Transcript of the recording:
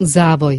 Zavoj